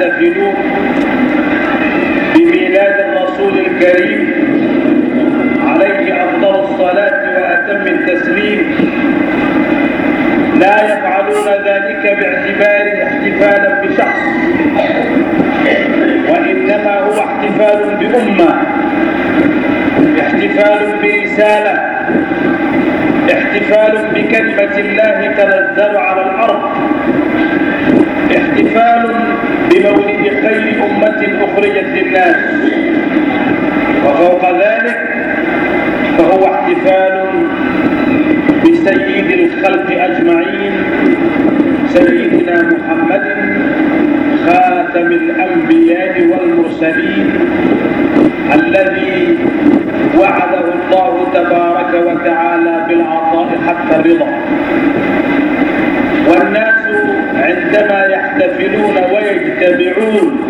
يحتفلون بميلاد الرسول الكريم عليه أفضل الصلاة وأتم التسليم. لا يفعلون ذلك باعتبار احتفالا بشخص وإنما هو احتفال بأمة احتفال برسالة احتفال بكلمة الله تنزل على الأرض احتفال بمولد خير أمة أخرجت للناس. وفوق ذلك فهو احتفال بسيد الخلق أجمعين سيدنا محمد خاتم الأنبياء والمرسلين الذي وعده الله تبارك وتعالى بالعطاء حتى الرضا. والناس عندما يحتفلون ويجتمعون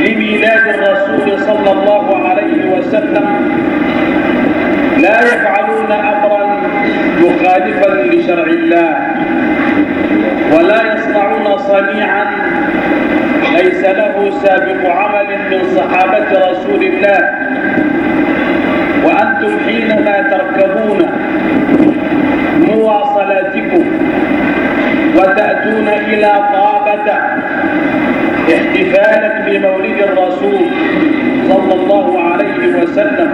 لميلاد الرسول صلى الله عليه وسلم. لا يفعلون أمرا مخالفا لشرع الله ولا يصنعون صنيعا ليس له سابق عمل من صحابة رسول الله. وأنتم حينما تركبون إلى طابة احتفالا بمولد الرسول صلى الله عليه وسلم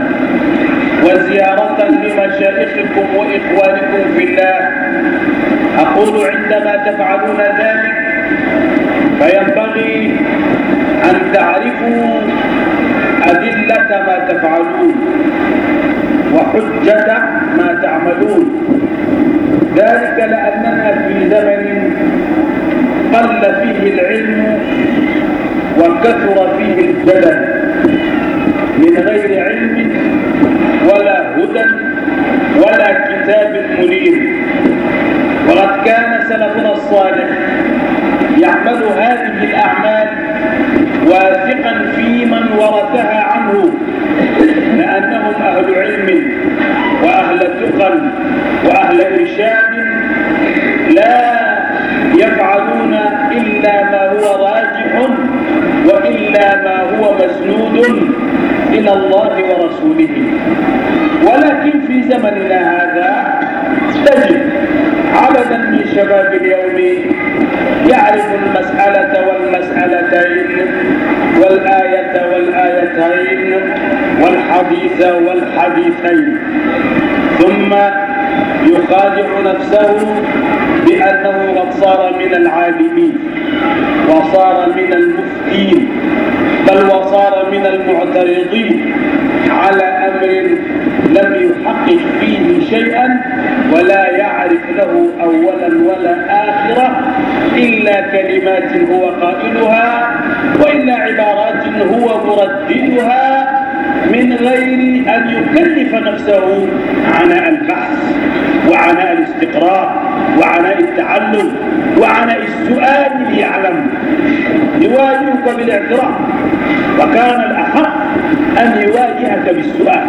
وزيارة لمشايخكم وإخوانكم في الله. أقول عندما تفعلون ذلك فينبغي أن تعرفوا أدلة ما تفعلون وحجة ما تعملون. ذلك لأننا في زمن قل فيه العلم وكثر فيه الجدل. من غير علم ولا هدى ولا كتاب منير. وقد كان سلفنا الصالح يعمل هذه الأعمال واثقا في من ورثها عنه لأنهم أهل علم وأهل تقى وأهل إرشاد لا يفعلون إلا ما هو راجح وإلا ما هو مسنود إلى الله ورسوله. ولكن في زمننا هذا تجد عددا من شباب اليوم يعرف المسألة والمسألتين والآية والآيتين والحديث والحديثين. ثم يخادع نفسه بأنه قد صار من العالمين وصار من المفتين بل وصار من المعترضين على أمر لم يحقق فيه شيئا ولا يعرف له أولا ولا آخرة إلا كلمات هو قائلها وإلا عبارات هو مرددها من غير أن يكلف نفسه عناء البحث. وعناء الاستقراء وعناء التعلم وعناء السؤال ليعلم. يواجهك بالاعتراف. وكان الأحق أن يواجهك بالسؤال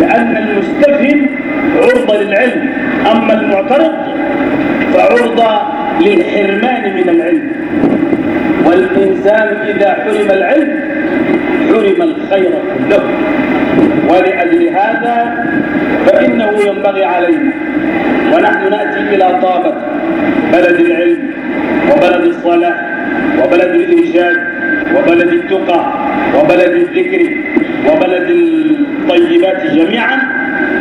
لأن المستفهم عرضة للعلم أما المعترض فعرضة للحرمان من العلم. والإنسان إذا حرم العلم حرم الخير كله. ولأجل هذا فإنه ينبغي علينا ونحن نأتي إلى طابة بلد العلم وبلد الصلاة وبلد الإرشاد وبلد التقى وبلد الذكر وبلد الطيبات جميعا.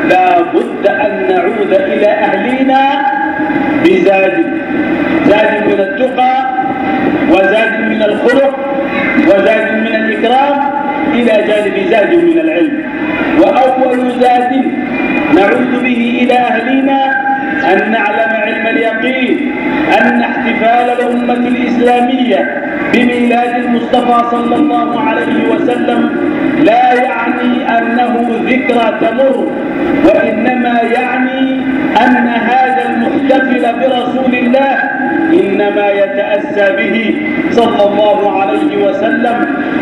لا بد أن نعود إلى أهلنا بزاد زاد من التقى وزاد من الخلق وزاد من الإكرام إلى جانب زاد من العلم. وأول زاد نعود به إلى أهلنا أن نعلم علم اليقين أن احتفال الأمة الإسلامية بميلاد المصطفى صلى الله عليه وسلم لا يعني أنه ذكرى تمر وإنما يعني أن هذا المحتفل برسول الله إنما يتأسى به صلى الله عليه وسلم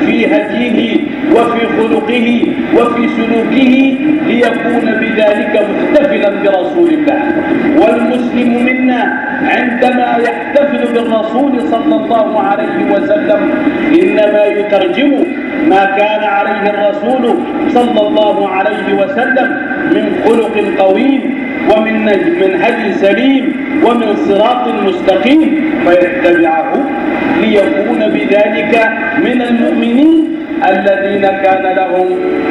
في هديه وفي خلقه وفي سلوكه ليكون بذلك محتفلا برسول الله. والمسلم منا عندما يحتفل بالرسول صلى الله عليه وسلم إنما يترجم ما كان عليه الرسول صلى الله عليه وسلم من خلق قويم ومن منهج سليم ومن صراط مستقيم فيتبعه ليكون بذلك من المؤمنين الذين كان لهم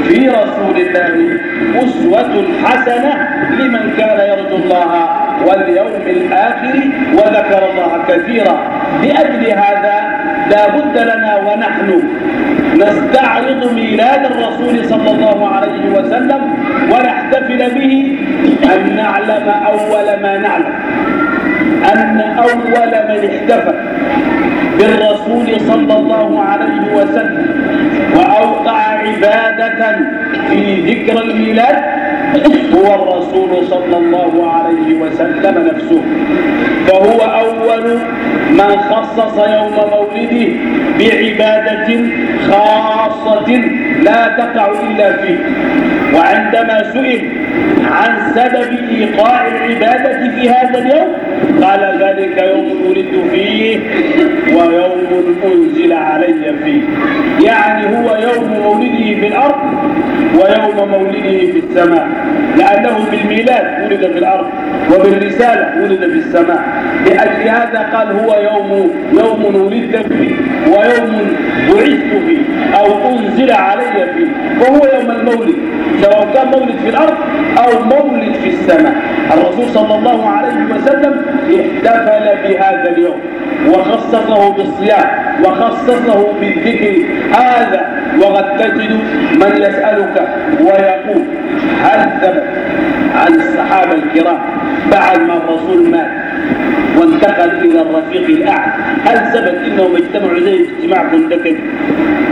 في رسول الله أسوة حسنة لمن كان يرجو الله واليوم الآخر وذكر الله كثيرا. لأجل هذا لا بد لنا ونحن نستعرض ميلاد الرسول صلى الله عليه وسلم ونحتفل به أن نعلم أول ما نعلم. أن أول من احتفل بالرسول صلى الله عليه وسلم وأوقع عبادة في ذكر الميلاد هو الرسول صلى الله عليه وسلم نفسه. فهو أول من خصص يوم مولده بعبادة خاصة لا تقع إلا فيه. وعندما سئل عن سبب إيقاع العبادة في هذا اليوم قال ذلك يوم ولدت فيه ويوم أنزل علي فيه. يعني هو يوم مولده في الأرض ويوم مولده في السماء. لأنه بالميلاد ولد في الأرض وبالرسالة ولد في السماء. لأجل هذا قال هو يوم يوم ولدت فيه ويوم بعثت فيه أو أنزل علي فيه. وهو يوم المولد. سواء كان مولد في الأرض أو مولد في السماء. الرسول صلى الله عليه وسلم احتفل بهذا اليوم وخصصه بالصيام وخصصه بالذكر. هذا وقد تجد من يسألك ويقول هل ثبت عن الصحابة الكرام بعد ما الرسول مات وانتقل إلى الرفيق الأعلى. هل ثبت إنهم اجتمعوا زي اجتماع كندكي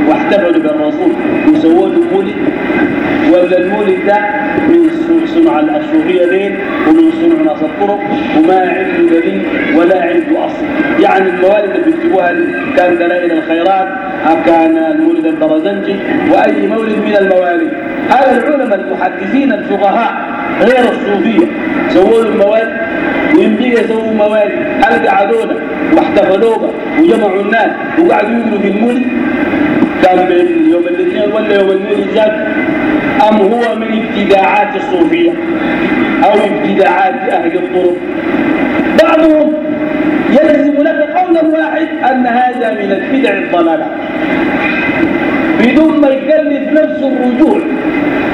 واحتفلوا بالرسول وسووا له مولد؟ ولا المولد ده من صنع الصوفية دين ومن صنع ناس الطرق وما عنده دليل ولا عنده أصل يعني الموالد اللي بيكتبوها كان دلائل الخيرات كان المولد البرزنجي وأي مولد من الموالد هذا العلماء المحدثين الفقهاء غير الصوفية سووا له الموالد ويمدي يسووا موالد هل قعدونا واحتفلوها وجمعوا الناس وقعدوا يقولوا في المولد كان بين يوم الاثنين ولا يوم المولد زاد أم هو من ابتداعات الصوفية أو ابتداعات أهل الطرق؟ بعضهم يلزم لك قولا واحد أن هذا من البدع الضلالات بدون ما يكلف نفسه الرجوع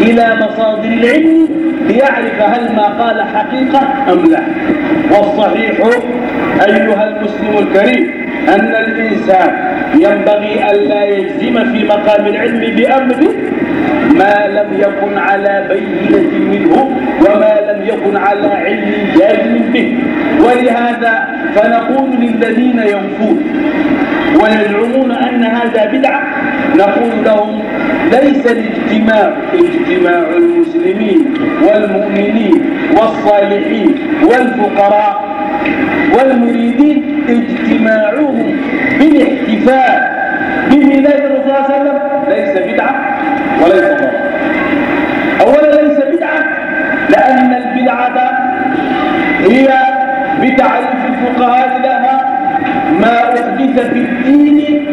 إلى مصادر العلم ليعرف هل ما قال حقيقة أم لا. والصحيح أيها المسلم الكريم أن الإنسان ينبغي ألا يجزم في مقام العلم بأمر ما لم يكن على بينة منه وما لم يكن على علم جازم به. ولهذا فنقول للذين ينفون ويزعمون أن هذا بدعة نقول لهم ليس الاجتماع اجتماع المسلمين والمؤمنين والصالحين والفقراء والمريدين اجتماعهم بالاحتفال بميلاد الرسول صلى الله عليه وسلم. ليس بدعة وليس ضرر أولا ليس بدعة لأن البدعة هي بتعريف الفقهاء لها ما أحدث في الدين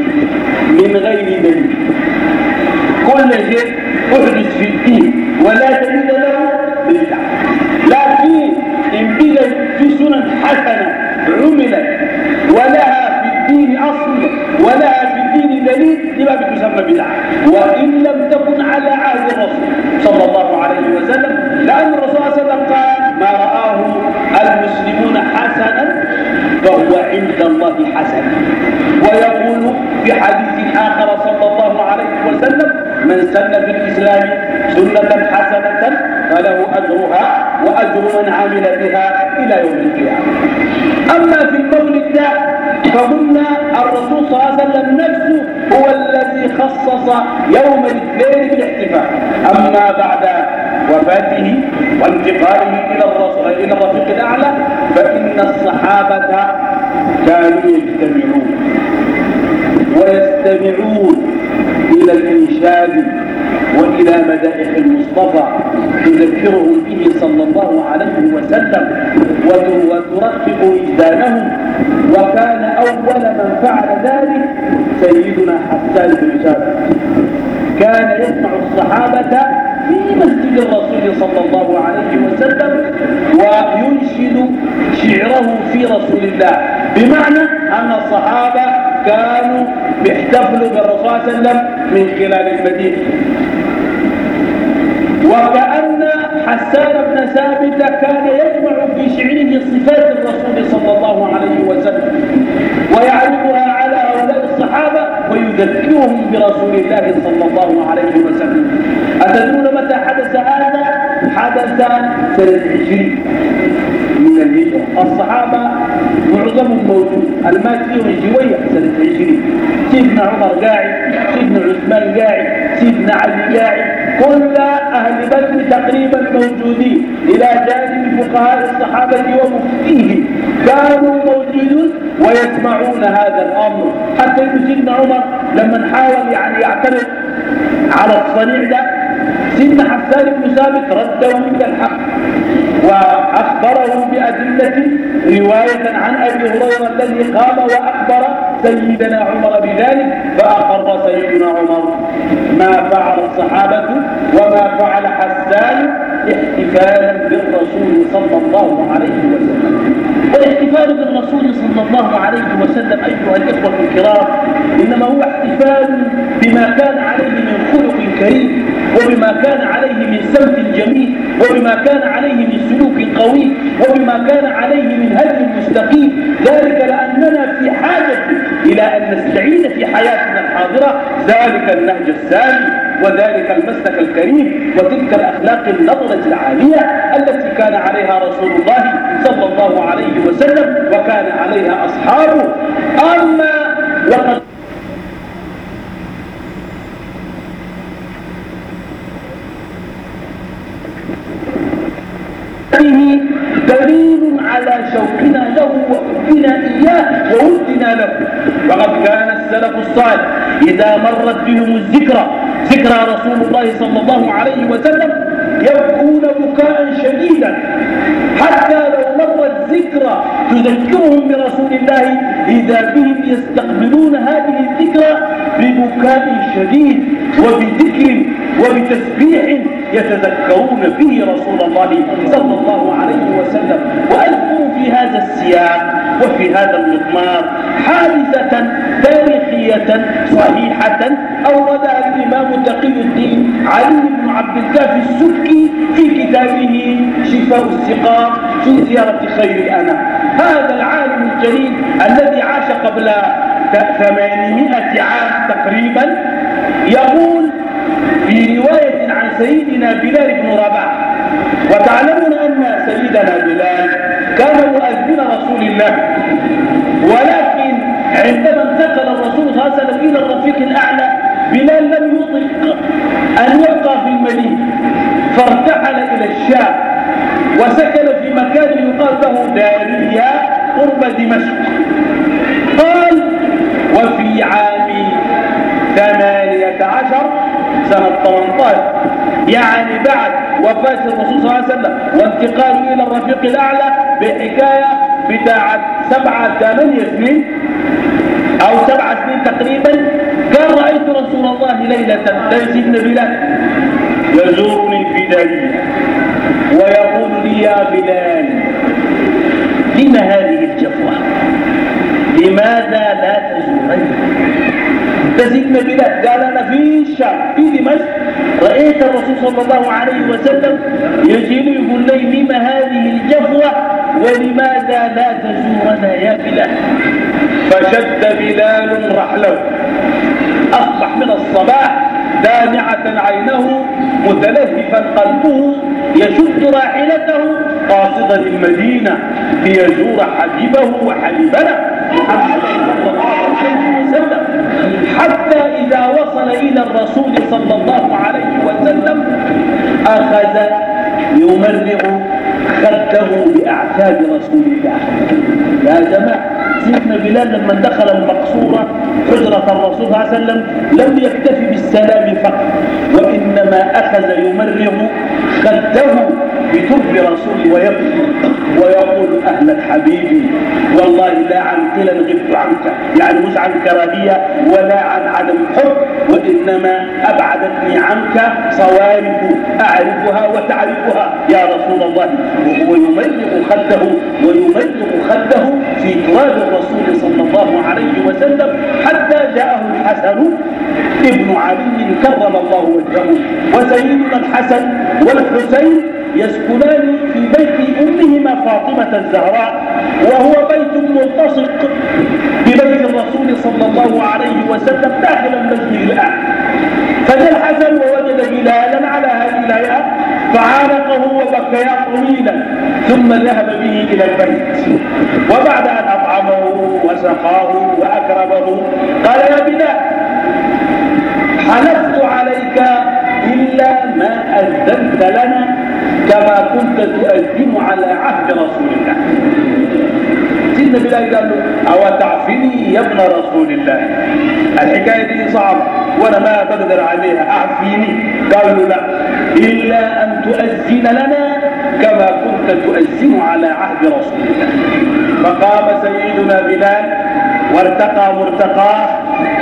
من غير دليل. كل شيء احدث في الدين ولا تجد له بدعة لكن إن بدت في سنن حسنة عملت ولها في الدين أصل ولها في الدين دليل لما بتسمى بدعة. وإن لم تكن على عهد الرسول صلى الله عليه وسلم لأن الرسول صلى الله عليه وسلم قال ما رآه المسلمون حسنا حسنة ويقول في حديث آخر صلى الله عليه وسلم من سن في الإسلام سنة حسنة فله أجرها وأجر من عمل بها إلى يوم القيامة. أما في المولد فقلنا الرسول صلى الله عليه وسلم نفسه هو الذي خصص يوم الاثنين بالاحتفال أما بعد وفاته وانتقاله إلى الرسول إلى الرفيق الأعلى فإن الصحابة كانوا يجتمعون ويستمعون إلى الإنشاد وإلى مدائح المصطفى تذكرهم به صلى الله عليه وسلم وترفق وجدانهم. وكان أول من فعل ذلك سيدنا حسان بن ثابت. كان يسمع الصحابة في مسجد الرسول صلى الله عليه وسلم وينشد شعره في رسول الله. بمعنى أن الصحابة كانوا بيحتفلوا بالرسول صلى الله عليه وسلم من خلال المدينة. وكأن حسان بن ثابت كان يجمع في شعره صفات الرسول صلى الله عليه وسلم الصحابة ويذكرهم برسول الله صلى الله عليه وسلم. أتدرون متى حدث هذا؟ حدث سنة عشرين من الهجرة. الصحابة معظمهم موجود. المات فيهم شوية سنة عشرين. سيدنا عمر قاعد سيدنا عثمان قاعد سيدنا علي قاعد. كل أهل بدر تقريبا موجودين. إلى جانب فقهاء الصحابة ومفتيهم. كانوا موجودون ويسمعون هذا الأمر. حتى إن سيدنا عمر لما حاول يعني يعترض على الصنيع ده سيدنا حسان بن ثابت رده إلى الحق وأخبره بأدلة رواية عن أبي هريرة الذي قام وأخبر سيدنا عمر بذلك فأقر سيدنا عمر ما فعل الصحابة وما فعل حسان احتفالا بالرسول صلى الله عليه وسلم. والاحتفال بالرسول صلى الله عليه وسلم أيها الإخوة الكرام إنما هو احتفال بما كان عليه من خلق كريم وبما كان عليه من سمت جميل وبما كان عليه من سلوك قوي وبما كان عليه من هدي مستقيم. ذلك لأننا في حاجة إلى أن نستعين في حياتنا الحاضرة. ذلك النهج السامي وذلك المسلك الكريم وتلك الأخلاق النظرة العالية التي كان عليها رسول الله صلى الله عليه وسلم وكان عليها أصحابه. أما وقد دليل على شوقنا له وحبنا إياه وودنا له. وقد كان السلف الصالح إذا مرت بهم الذكرى ذكرى رسول الله صلى الله عليه وسلم يبكون بكاء شديدا. حتى لو مرت ذكرى تذكرهم برسول الله إذا بهم يستقبلون هذه الذكرى ببكاء شديد وبذكر وبتسبيح يتذكرون فيه رسول الله صلى الله عليه وسلم. وأذكر في هذا السياق وفي هذا المضمار حادثة تاريخية صحيحة أوردها الإمام تقي الدين علي بن عبد الكافي السبكي في كتابه شفاء السقام في زيارة خير الأنام. هذا العالم الجليل الذي عاش قبل ثمانمائة عام تقريبا يقول في رواية عن سيدنا بلال بن رباح وتعلمون أن سيدنا بلال كان مؤذن رسول الله. ولكن عندما انتقل الرسول صلى الله عليه وسلم إلى الرفيق الأعلى بلال لم يطلق أن يبقى في المدينة. فارتحل إلى الشام وسكن في مكان يقال له داريا قرب دمشق. قال وفي عام ثمانية عشر سنة 18 يعني بعد وفاة الرسول صلى الله عليه وسلم وانتقاله إلى الرفيق الأعلى بحكاية بتاعة سبعة ثمانية سنين أو سبعة سنين تقريبا. كان رأيت رسول الله ليلة سيدنا بلال يزورني في دارية ويقول لي يا بلال لما هذه الجفوة؟ لماذا لا تزورني سيدنا بلال قال أنا في الشام في دمشق رأيت الرسول صلى الله عليه وسلم يجي لي يقول لي لما هذه الجفوة؟ ولماذا لا تزورنا يا بلال؟ فشد بلال رحله. أصبح من الصباح دامعة عينه متلهفا قلبه يشد راحلته قاصدا المدينة ليزور حبيبه وحبيبنا محمد صلى الله عليه وسلم. حتى إذا وصل إلى الرسول صلى الله عليه وسلم أخذ يمرغ خده بأعتاب رسول الله. يا جماعة سيدنا بلال لما دخل المقصورة حجرة الرسول صلى الله عليه وسلم لم يكتفي بالسلام فقط وإنما أخذ يمرغ خده بترب رسول ويبكي ويقول أهلا حبيبي والله لا عن قلا غبت عنك يعني مش عن كراهية ولا عن عدم حب وإنما أبعدتني عنك صوارف أعرفها وتعرفها. يا رسول الله وهو يملغ خده ويملغ خده في تراب الرسول صلى الله عليه وسلم حتى جاءه الحسن. ابن علي كرم الله وجهه وسيدنا الحسن والحسين يسكنان في بيت أمهما فاطمة الزهراء وهو بيت ملتصق ببيت الرسول صلى الله عليه وسلم داخل المسجد الأعلى. فجاء الحسن ووجد بلالا على هذه الهيئة فعانقه وبكيا طويلا ثم ذهب به إلى البيت. وبعد أن أطعمه وسقاه وأكرمه قال يا بلال حلفت عليك إلا ما أذنت لنا كما كنت تؤذن على عهد رسول الله سيدنا بلال قال له أو تعفني يا ابن رسول الله؟ الحكاية دي صعبة وأنا ما بقدر عليها أعفيني قال له لا إلا أن تؤذن لنا كما كنت تؤذن على عهد رسول الله فقام سيدنا بلال وارتقى مرتقاه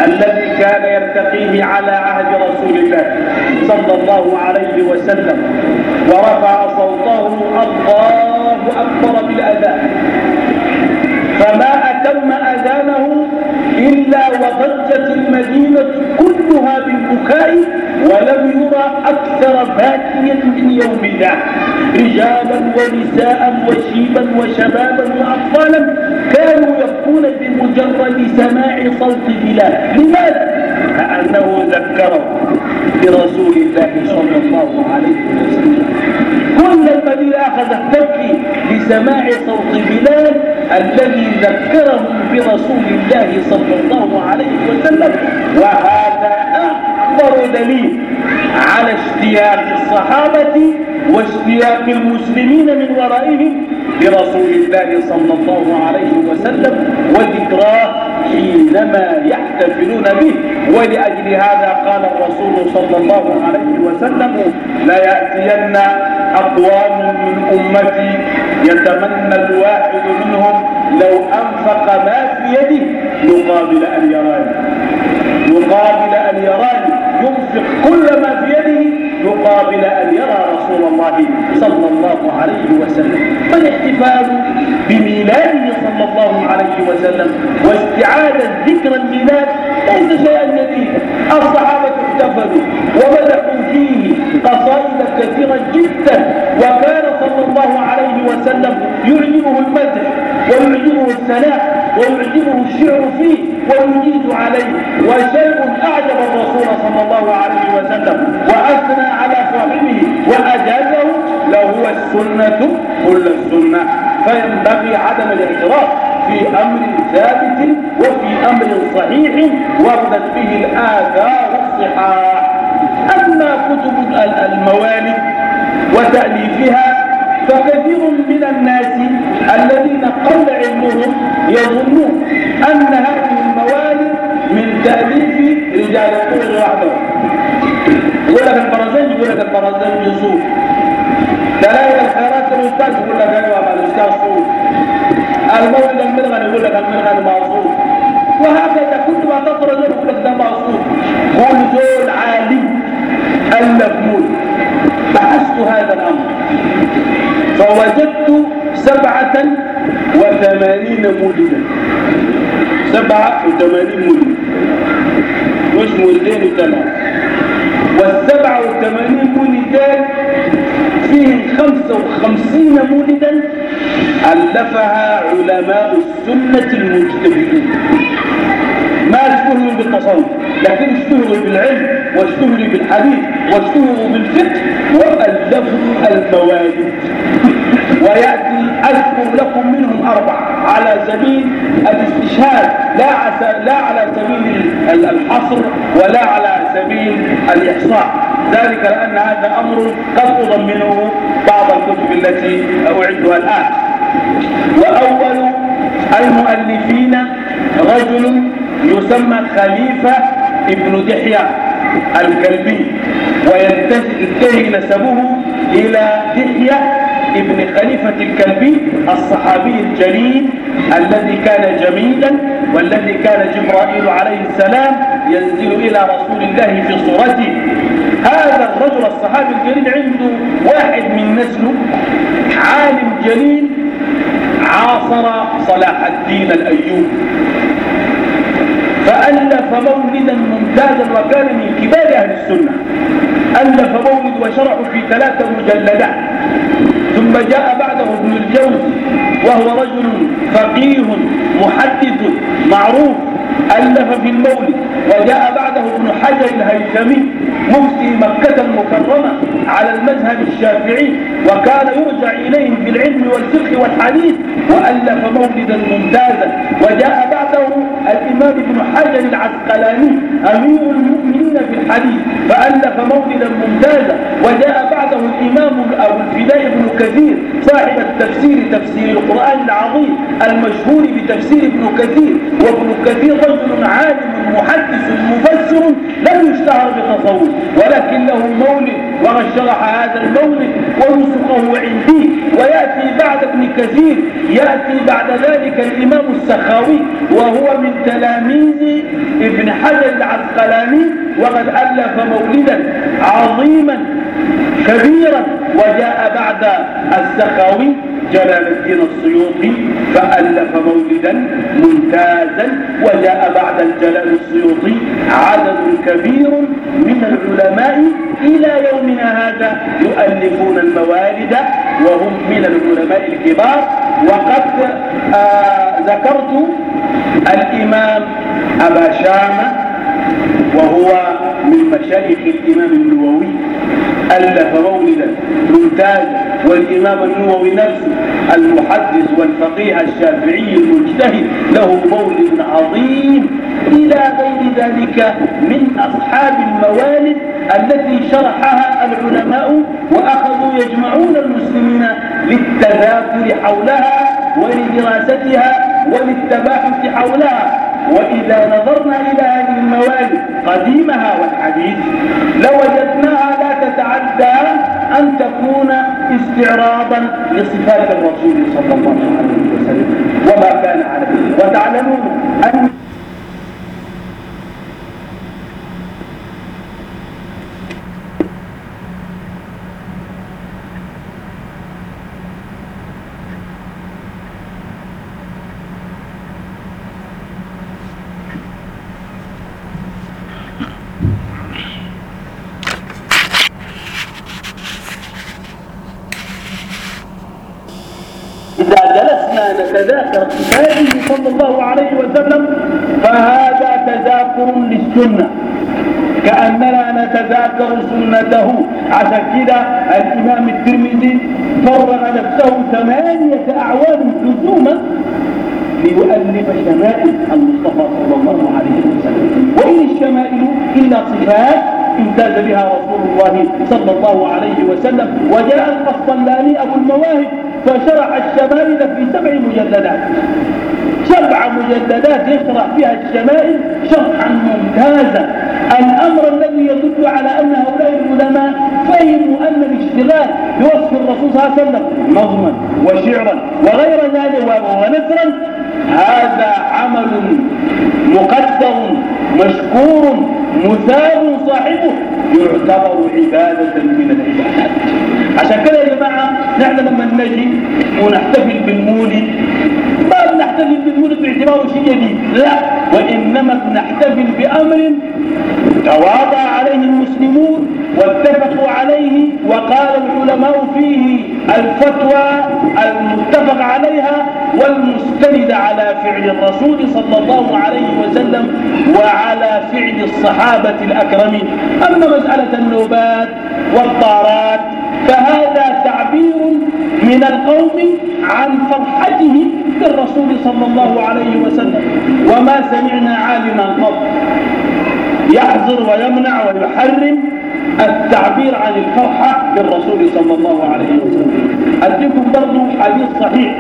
الذي كان يرتقيه على عهد رسول الله صلى الله عليه وسلم. ورفع صوته الله أكبر بالأذان. فما أتم أذانه إلا وضجت المدينة كلها بالبكاء ولم يرى أكثر باكيا من يوم الله. رجالا ونساء وشيبا وشبابا وأطفالا كانوا يبكون بمجرد سماع صوت بلال. لماذا؟ كأنه ذكره برسول الله صلى الله عليه وسلم. كل المدينة أخذت تبكي لسماع صوت بلال الذي ذكرهم برسول الله صلى الله عليه وسلم. وهذا أكبر دليل على اشتياق الصحابة واشتياق المسلمين من ورائهم برسول الله صلى الله عليه وسلم. وذكراه حينما يحتفلون به. ولأجل هذا قال الرسول صلى الله عليه وسلم لا يأتين أقوام من أمتي يتمنى الواحد منهم لو أنفق ما في يده يقابل أن يراني. يقابل أن يراني. ينفق كل ما في يده يقابل أن يرى رسول الله صلى الله عليه وسلم. فالاحتفال بميلاده صلى الله عليه وسلم. واستعادة ذكر الميلاد ليس شيئا جديدا الصحابة احتفلوا ومدحوا فيه قصائد كثيرة جدا. وكان صلى الله عليه وسلم يعجبه المدح ويعجبه الثناء ويعجبه الشعر فيه ويجيد عليه. وشيء أعجب الرسول صلى الله عليه وسلم وأثنى على صاحبه وأجازه لو هو السنة كل السنة. فينبغي عدم الاعتراف في أمر ثابت وفي أمر صحيح وردت به الآثار الصحاح. أما كتب الموالد وتأليفها فكثير من الناس الذين قل علمهم يظنون أن هذه الموالد من تأليف رجال الطول وحدهم يقول لك البرازيل يقول لك دلائل الخيرات الأستاذ يقول لك أيوة مع الأستاذ صوف المولد المرغن يقول لك المرغن معصوف وهكذا كل ما تطرد يقول لك ده معصوف كل زول عالم المفمول بحثت هذا الأمر. فوجدت سبعة وثمانين مولدا. سبعة وثمانين مولد. مش مولدين وثلاثة والسبعة والثمانين مولدات فيهم خمسة وخمسين مولدا ألفها علماء السنة المجتهدين. ما اشتهروا بالتصوف لكن اشتهروا بالعلم واشتهروا بالحديث واشتهروا بالفقه وألفوا الموالد ويأتي أذكر لكم منهم أربعة على سبيل الاستشهاد لا لا على سبيل الحصر ولا على سبيل الإحصاء. ذلك لأن هذا أمر قد أضمنه بعض الكتب التي أعدها الآن. وأول المؤلفين رجل يسمى خليفة ابن دحية الكلبي وينتهي نسبه إلى دحية ابن خليفة الكلبي الصحابي الجليل الذي كان جميلا والذي كان جبرائيل عليه السلام ينزل إلى رسول الله في صورته. هذا الرجل الصحابي الجليل عنده واحد من نسله عالم جليل عاصر صلاح الدين الأيوبي. فألف مولدا ممتازا وكان من كبار أهل السنة. ألف مولد وشرح في ثلاثة مجلدات. ثم جاء بعده ابن الجوزي وهو رجل فقيه محدث معروف. ألف في المولد وجاء بعده ابن حجر الهيثمي مفتي مكة المكرمة على المذهب الشافعي وكان يرجع إليهم في العلم والفقه والحديث وألف مولدا ممتازا وجاء بعده الإمام ابن حجر العسقلاني أمير المؤمنين في الحديث فألف مولدا ممتازا وجاء بعده الإمام أبو الفداء بن كثير صاحب التفسير تفسير القرآن العظيم المشهور بتفسير ابن كثير وابن كثير رجل عالم محدث مفسر لم يشتهر بتصوف ولكن له مولد وقد شرح هذا المولد ونسخه عندي ويأتي بعد ابن كثير يأتي بعد ذلك الإمام السخاوي وهو من تلاميذ ابن حجر العسقلاني وقد ألف مولدا عظيما كبيرا وجاء بعد السخاوي جلال الدين السيوطي فألف مولدا ممتازا وجاء بعد الجلال السيوطي عدد كبير من العلماء إلى يومنا هذا يؤلفون الموالد وهم من العلماء الكبار وقد آه ذكرت الإمام أبا شامة وهو من مشايخ الإمام النووي ألف مولدا ممتازا والإمام النووي نفسه المحدث والفقيه الشافعي المجتهد له مولد عظيم إلى غير ذلك من أصحاب الموالد التي شرحها العلماء وأخذوا يجمعون المسلمين للتذاكر حولها ولدراستها وللتباحث حولها. وإذا نظرنا إلى هذه الموالد قديمها والحديث لوجدناها لا تتعدى أن تكون استعراضا لصفات الرسول صلى الله عليه وسلم. وما كان عليه. وتعلمون أن نتذاكر هذه صلى الله عليه وسلم فهذا تذاكر للسنة. كأننا نتذاكر سنته. عشان كده الإمام الترمذي فرغ نفسه ثمانية أعوام لزوما ليؤلف شمائل المصطفى صلى الله عليه وسلم. وإن الشمائل إلا صفات امتاز بها رسول الله صلى الله عليه وسلم وجاء القسطلاني أبو المواهب فشرح الشمائل في سبع مجلدات. سبع مجلدات يشرح فيها الشمائل شرحا ممتازا. الأمر الذي يدل على أن هؤلاء العلماء فهموا أن الاشتغال بوصف الرسول صلى الله عليه وسلم نظما وشعرا وغير ذلك ونثرا هذا عمل مقدر مشكور مثاب صاحبه. يعتبر عبادة من العبادات. عشان كده يا جماعة نحن لما نجي ونحتفل بالمولد ما نحتفل بالمولد باعتباره شيء جديد لا وإنما نحتفل بأمر تواضع عليه المسلمون واتفقوا عليه وقال العلماء فيه الفتوى المتفق عليها والمستند على فعل الرسول صلى الله عليه وسلم وعلى فعل الصحابة الأكرمين. أما مسألة النوبات والطارات فهذا تعبير من القوم عن فرحته بالرسول صلى الله عليه وسلم. وما سمعنا عالما قط. يحظر ويمنع ويحرم التعبير عن الفرحة بالرسول صلى الله عليه وسلم. أديكم برضو حديث صحيح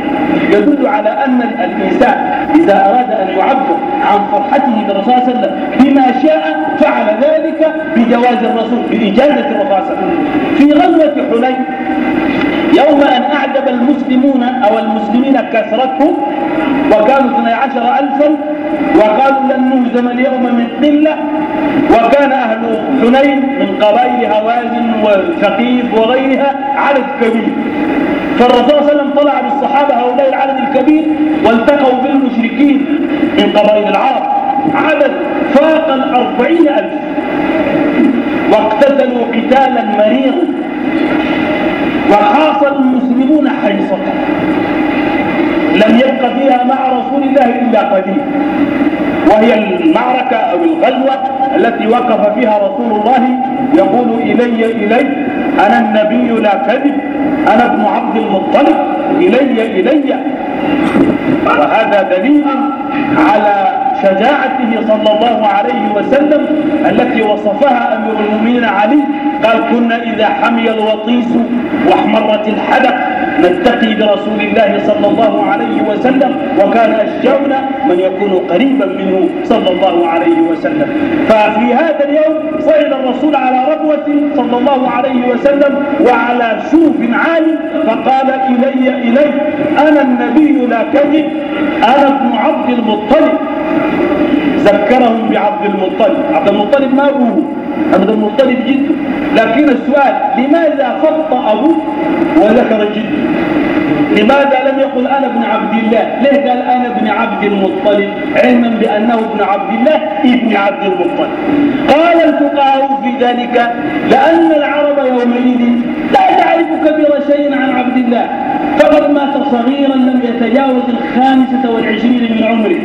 يدل على أن الإنسان إذا أراد أن يعبر عن فرحته بالرسول صلى الله عليه وسلم بما شاء فعل ذلك بجواز الرسول بإجازة الرسول صلى الله عليه وسلم. في غزوة حنين يوم أن أعجب المسلمون أو المسلمين كثرتهم وكانوا 12 ألفا وقالوا لن نهزم اليوم من قلة وكان أهل حنين من قبائل هوازن وثقيف وغيرها عدد كبير. فالرسول صلى الله عليه وسلم طلع بالصحابة هؤلاء العدد الكبير والتقوا بالمشركين من قبائل العرب. عدد فاق الأربعين ألف. واقتتلوا قتالا مريرا. وخاص المسلمون حيصة لم يبق فيها مع رسول الله إلا قليل. وهي المعركة أو الغزوة التي وقف فيها رسول الله يقول إلي إلي أنا النبي لا كذب أنا ابن عبد المطلب إلي إلي. وهذا دليل على شجاعته صلى الله عليه وسلم التي وصفها أمير المؤمنين علي قال كنا إذا حمي الوطيس واحمرت الحدق نتقي برسول الله صلى الله عليه وسلم وكان أشجعنا من يكون قريبا منه صلى الله عليه وسلم. ففي هذا اليوم صعد الرسول على ربوة صلى الله عليه وسلم وعلى شوف عالي فقال إلي إلي أنا النبي لا كذب أنا ابن عبد المطلب. ذكرهم بعبد المطلب. عبد المطلب ما أبوه عبد المطلب جده لكن السؤال لماذا خط أبوه وذكر جده لماذا لم يقل أنا ابن عبد الله؟ ليه قال أنا ابن عبد المطلب؟ علما بأنه ابن عبد الله ابن عبد المطلب. قال الفقهاء في ذلك لأن العرب يومئذ لا تعرف كبير شيء عن عبد الله. فقد مات صغيرا لم يتجاوز الخامسة والعشرين من عمره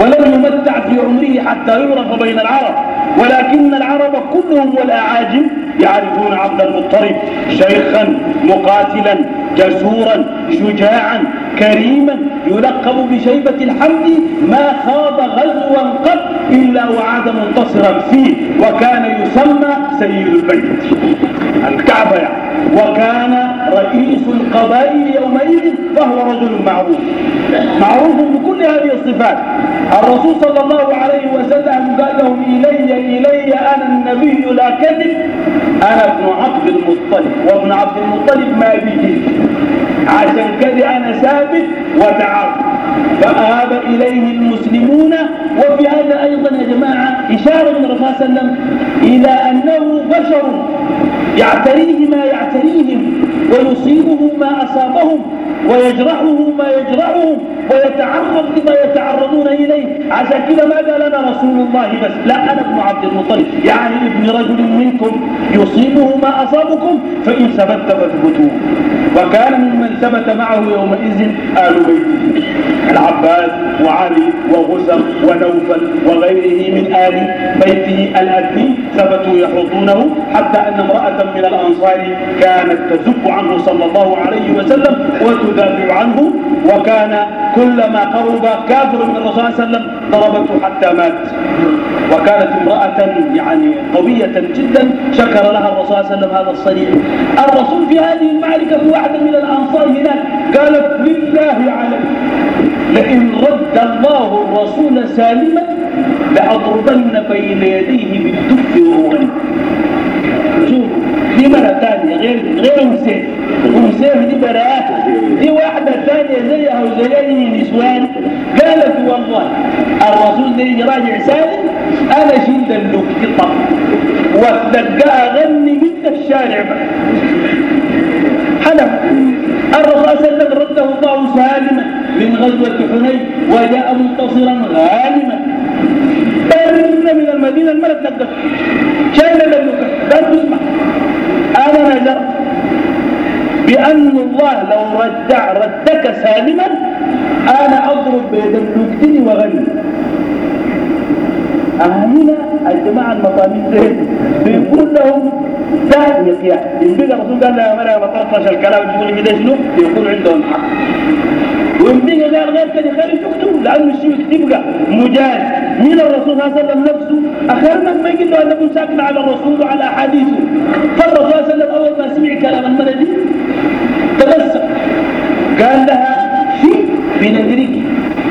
ولم يمتع في عمره حتى يعرف بين العرب. ولكن العرب كلهم والأعاجم يعرفون عبد المطلب شيخا مقاتلا جسورا شجاعا كريما يلقب بشيبة الحمد ما خاض غزوا قط إلا وعاد منتصرا فيه وكان يسمى سيد البيت. الكعبة يعني. وكان رئيس القبائل يومئذ فهو رجل معروف. معروف بكل هذه الصفات. الرسول صلى الله عليه وسلم قال لهم إلي إلي أنا النبي لا كذب. أنا ابن عبد المطلب. وابن عبد المطلب ما بيجي. عشان كذا أنا ثابت وتعارف فآب إليه المسلمون. وفي هذا أيضا يا جماعة إشارة من الرسول صلى الله عليه وسلم إلى أنه بشر. يعتريه ما يعتريهم ويصيبه ما أصابهم ويجرحه ما يجرحهم. ويتعرض لما يتعرضون إليه. عشان كده ما قال أنا رسول الله بس. لا أنا ابن عبد المطلب. يعني ابن رجل منكم يصيبه ما أصابكم فإن ثبت فاثبتوه. وكان ممن ثبت معه يومئذ آل بيته. العباس وعلي وغزر ونوفل وغيره من آل بيته الأدني ثبتوا يحوطونه حتى أن امرأة من الأنصار كانت تزب عنه صلى الله عليه وسلم وتدافع عنه وكان كلما قرب كافر من الرسول صلى الله عليه وسلم ضربته حتى مات. وكانت امرأة يعني قوية جدا شكر لها الرسول صلى الله عليه وسلم هذا الصريح الرسول في هذه المعركة في واحدة من الأنصار هناك. قالت لله عليك لئن رد الله الرسول سالما لأضربن بين يديه بالدف والغنم. شوف دي مرة ثانية غير غير وسيف وسيف دي براءات دي واحدة ثانية زيها وزي نسوان قالت والله الرسول ده راجع سالم أنا شلت اللقطة واتلقاها غني من الشارع. حلف الرسول صلى الله عليه وسلم رده الله سالما من غزوة حنين وجاء منتصرا غانما. بر من المدينة الملك نقدر شايل الملك قال تسمع أنا نذرت بأن الله لو رجع ردك سالما أنا أضرب بيد المكتن وغني. أهلنا الجماعة المطامين بيقول لهم سهل يقيا يمكن الرسول قال لا مرة ما طرطش الكلام تقول كده شنو؟ يكون عندهم حق. ويمكن قال غير كده خلي تكتب. لأنه الشيء يكتبك مجاز من الرسول صلى الله عليه وسلم نفسه؟ أخيرا ما يقول له أنه ساكن على الرسول وعلى أحاديثه. فالرسول صلى الله عليه وسلم أول ما سمع كلام المرة قال لها في بنذرك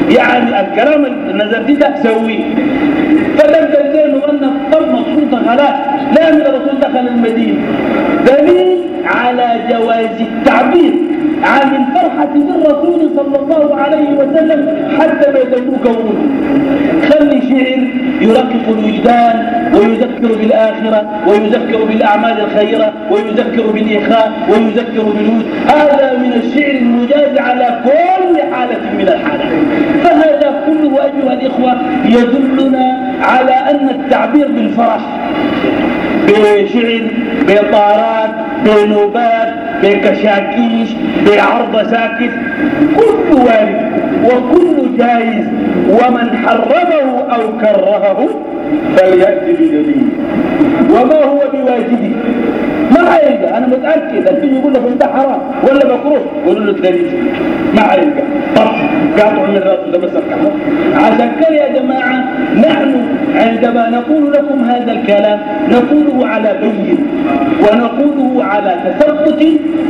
يعني الكلام اللي ده سويه فلم تلزموا أن الطب مقصود خلاص لا من الرسول دخل المدينة. دليل على جواز التعبير. عن الفرحة بالرسول صلى الله عليه وسلم حتى ما يدلوك خلي شعر يرقق الوجدان ويذكر بالآخرة ويذكر بالأعمال الخيرة ويذكر بالإخاء ويذكر بالود هذا من الشعر المجاز على كل حالة من الحالات. فهذا كله أيها الإخوة يدلنا على أن التعبير بالفرح بشعر بطارات بنوبات بكشاكيش بعرض ساكت. كل وارد وكل جائز ومن حرمه أو كرهه فليأتي بدليل وما هو بواجبه؟ ما حيلقى أنا متأكد الفيلم يقول لك أنت حرام ولا مكروه قولوا له الدليل ما حيلقى طب قاطع من راسه ده بس عشان كده يا جماعة نحن عندما نقول لكم هذا الكلام نقوله على بين ونقوله على تثبت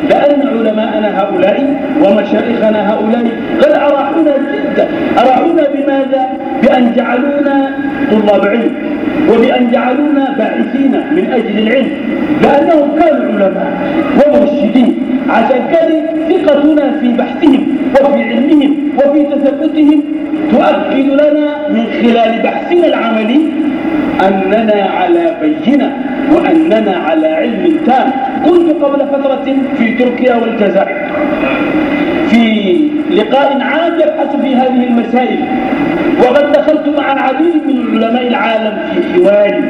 لأن علماءنا هؤلاء ومشايخنا هؤلاء قد أراحونا جدا. أراحونا بماذا؟ بأن جعلونا طلاب علم وبأن جعلونا باحثين من أجل العلم لأنهم كانوا علماء ومرشدين. عشان كان ثقتنا في بحثهم وفي علمهم وفي تثبتهم تؤكد لنا من خلال بحثنا العملي أننا على بينة وأننا على علم تام. كنت قبل فترة في تركيا والجزائر. في لقاء عام يبحث في هذه المسائل. وقد دخلت مع العديد من علماء العالم في حوار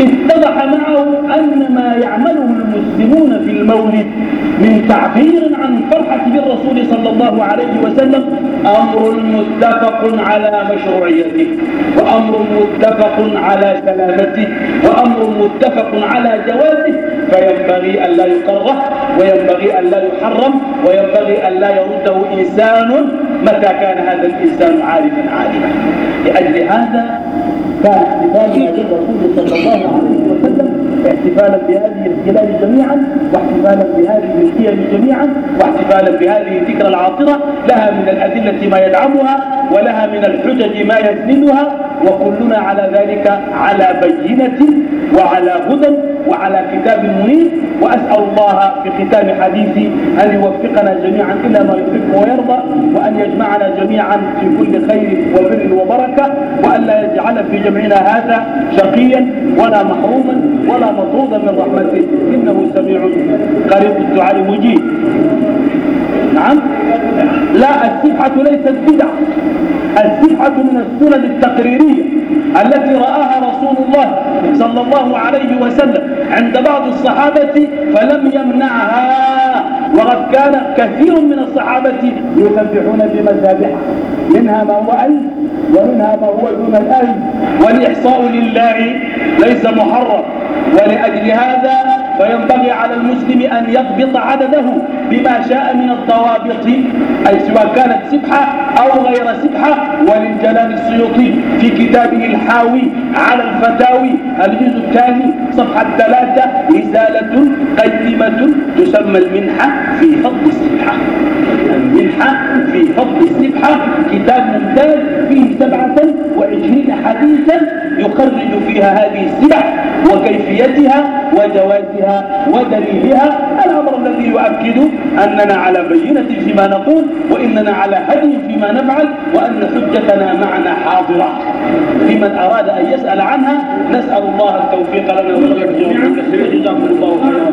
اتضح معه أن ما يعمله المسلمون في المولد من تعبير عن الفرحة بالرسول صلى الله عليه وسلم أمر متفق على مشروعيته وأمر متفق على سلامته وأمر متفق على جوازه. فينبغي أن لا يكره وينبغي أن لا يحرم وينبغي أن لا يرده إنسان متى كان هذا الإنسان عارفا عالما. لأجل هذا كان احتفالنا بالرسول صلى الله عليه وسلم احتفالا بهذه الهلال جميعا واحتفالا بهذه القيم جميعا واحتفالا بهذه الذكرى العاطرة لها من الأدلة ما يدعمها ولها من الحجج ما يسندها وكلنا على ذلك على بينة وعلى هدى. وعلى كتاب منير وأسأل الله في ختام حديثي أن يوفقنا جميعا إلى ما يحب ويرضى وأن يجمعنا جميعا في كل خير وبر وبركة وأن لا يجعل في جمعنا هذا شقيا ولا محروما ولا مطرودا من رحمته. إنه سميع قريب الدعاء مجيب نعم؟ لا السبحة ليست بدعة. السبحة من السنن التقريرية التي رآها رسول الله صلى الله عليه وسلم عند بعض الصحابة فلم يمنعها. وقد كان كثير من الصحابة يسبحون بمذابح منها ما هو ألف ومنها ما هو دون الألف. والإحصاء لله ليس محرم ولأجل هذا فينبغي على المسلم أن يضبط عدده بما شاء من الضوابط أي سواء كانت سبحة أو غير سبحة وللجلال السيوطي في كتابه الحاوي على الفتاوي الجزء الثاني صفحة ثلاثة رسالة قيمة تسمى المنحة في فضل السبحة. المنحة في فضل السبحة كتاب ممتاز فيه سبعة وعشرين حديثا يخرج فيها هذه السبح وكيفيتها وجوازها ودليلها. الأمر الذي يؤكد أننا على بينة فيما نقول وإننا على هدي فيما نفعل وأن حجتنا معنا حاضرة. لمن أراد أن يسأل عنها نسأل الله التوفيق لنا جزاكم الله خيرا.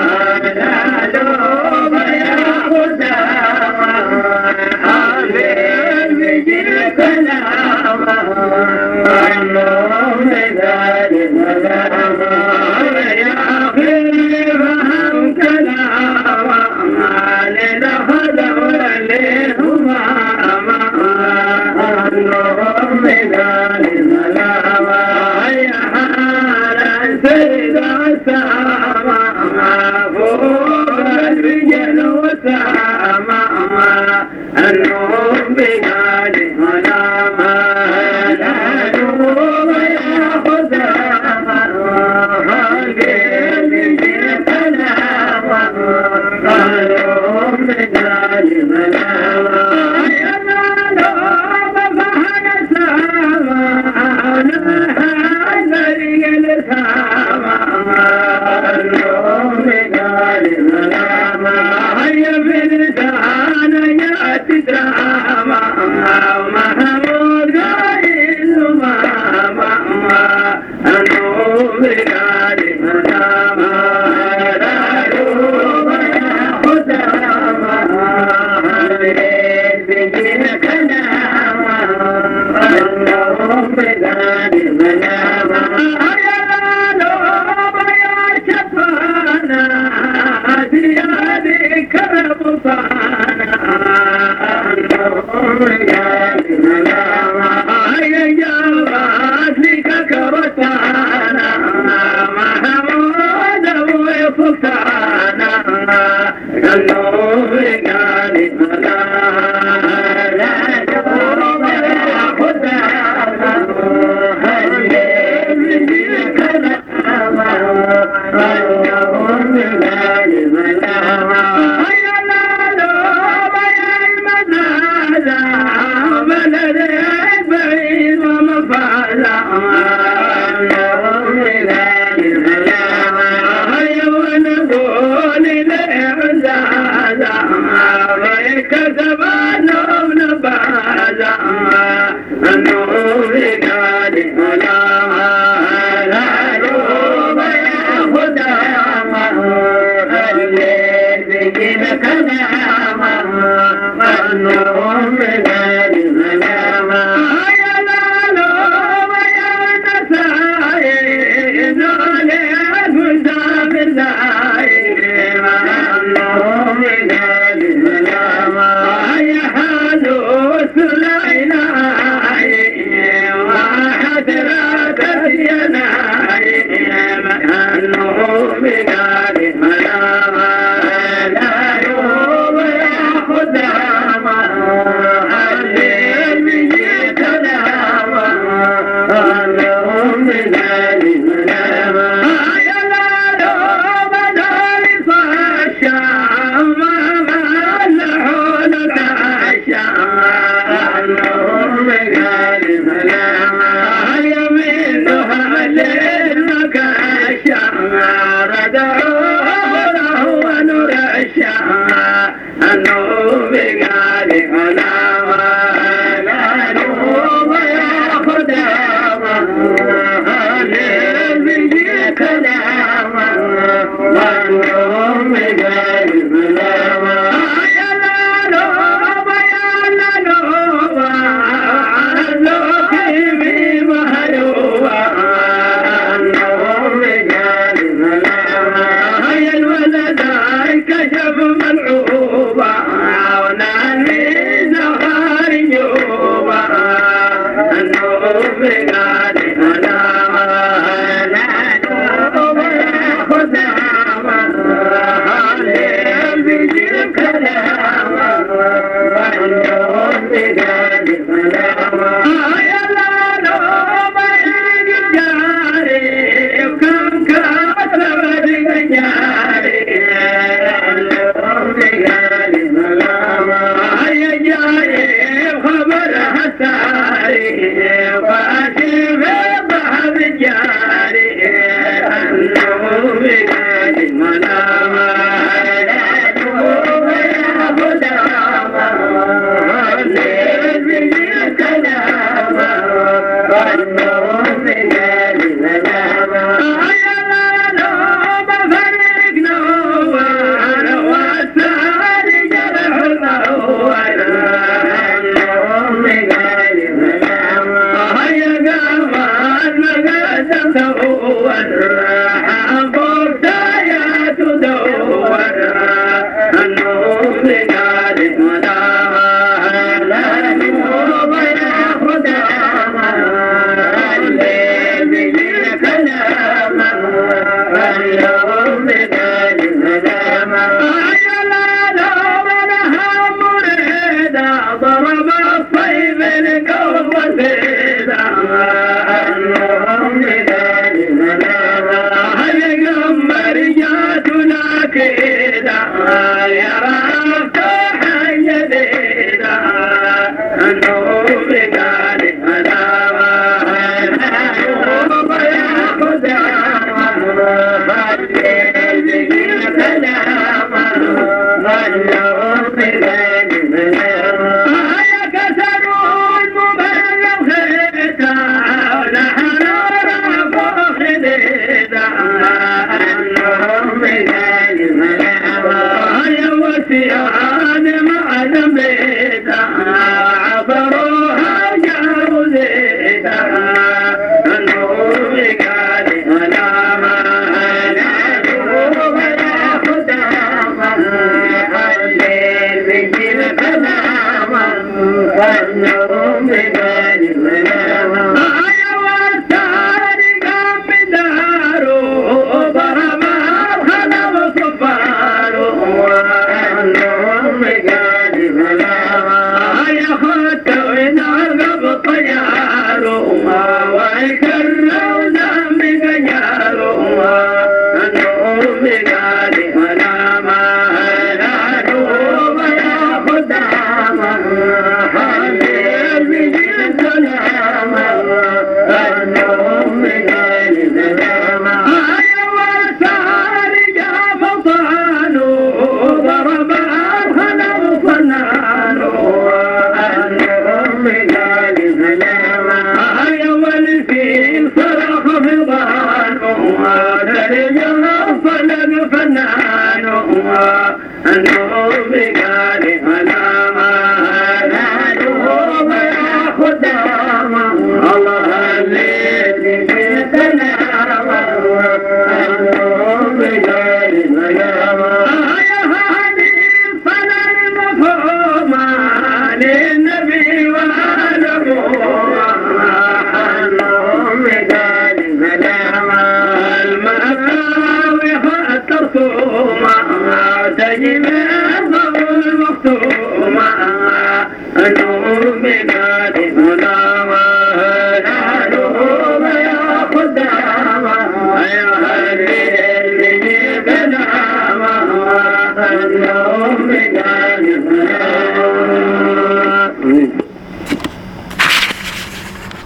يا خدام